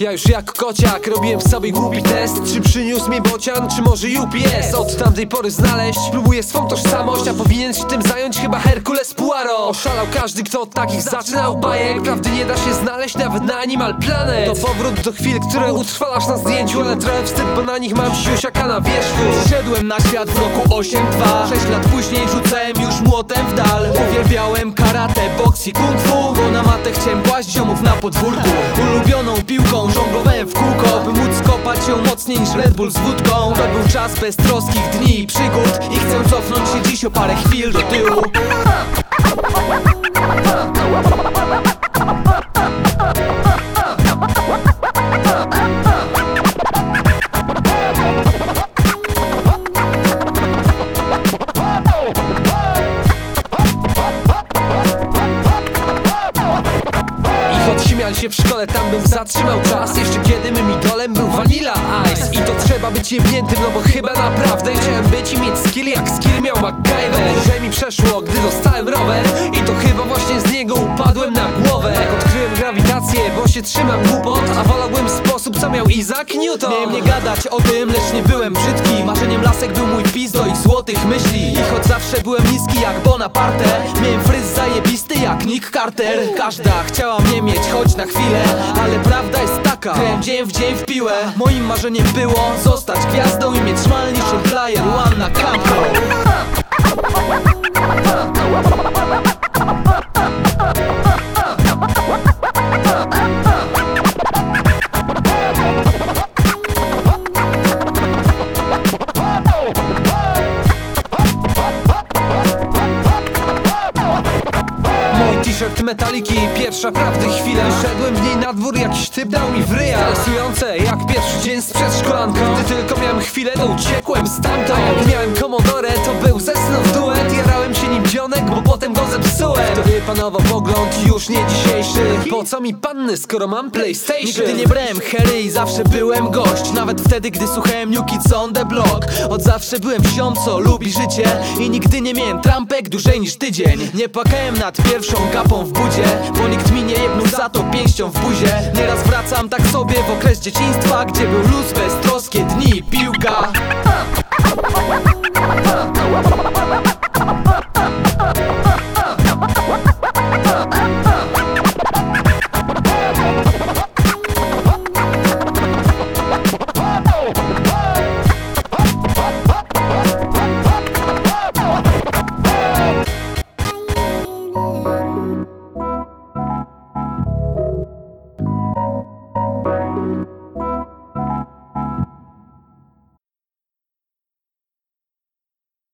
Ja już jak kociak robiłem sobie głupi test. Czy przyniósł mi bocian, czy może UPS Od tamtej pory znaleźć. Próbuję swą tożsamość, a powinien się tym zająć chyba Herkules Oszalał każdy, kto od takich zaczynał bajek. Prawdy nie da się znaleźć nawet na Animal Planet. To powrót do chwil, które utrwalasz na zdjęciu Ale trochę wstyd, bo na nich mam siusiaka na wierzchu Szedłem na świat w roku 8-2 Sześć lat później rzucałem już młotem w dal. Uwielbiałem karate, boks i kung fu. Bo na matę chciałem kłaść ziomów na podwórku. Ulubioną piłką żonglowałem w kółko By móc kopać ją mocniej niż Red Bull z wódką. To był czas beztroskich dni i przygód I chcę cofnąć się dziś o parę chwil do tyłu śmiali się w szkole, tam bym zatrzymał czas. Jeszcze kiedy mym idolem był Vanilla Ice. I to trzeba być jebniętym, no bo chyba naprawdę Chciałem być i mieć skill jak skill miał MacGyver. Że mi przeszło, gdy dostałem rower. I to chyba właśnie z niego upadłem na głowę. Jak odkryłem grawitację, bo się trzymam głupot A wolałbym co miał Isaac Newton. Miałem nie gadać o tym, lecz nie byłem brzydki. Marzeniem lasek był mój pizdo i złotych myśli. I choć zawsze byłem niski jak Bonaparte Miałem fryz zajebisty jak Nick Carter. Każda chciała mnie mieć choć na chwilę Ale prawda jest taka, grałem dzień w dzień w piłę. Moim marzeniem było zostać gwiazdą I mieć szmal player one na campo metaliki, pierwsza prawdy chwila Szedłem w niej na dwór, jakiś typ dał mi w ryja. Stresujące jak pierwszy dzień z przedszkolanką. Gdy tylko miałem chwilę, to uciekłem stamtąd. Jak miałem zepsułem Wtedy panował pogląd już nie dzisiejszy. Po co mi panny, skoro mam PlayStation? Nigdy nie brałem hery i zawsze byłem gość. Nawet wtedy, gdy słuchałem New Kids on the Block? Od zawsze byłem wsią, co lubi życie. I nigdy nie miałem trampek dłużej niż tydzień. Nie płakałem nad pierwszą kapą w budzie Bo nikt mi nie jebnął za to pięścią w buzie. Nieraz wracam tak sobie w okres dzieciństwa Gdzie był luz, beztroskie dni i piłka Bye.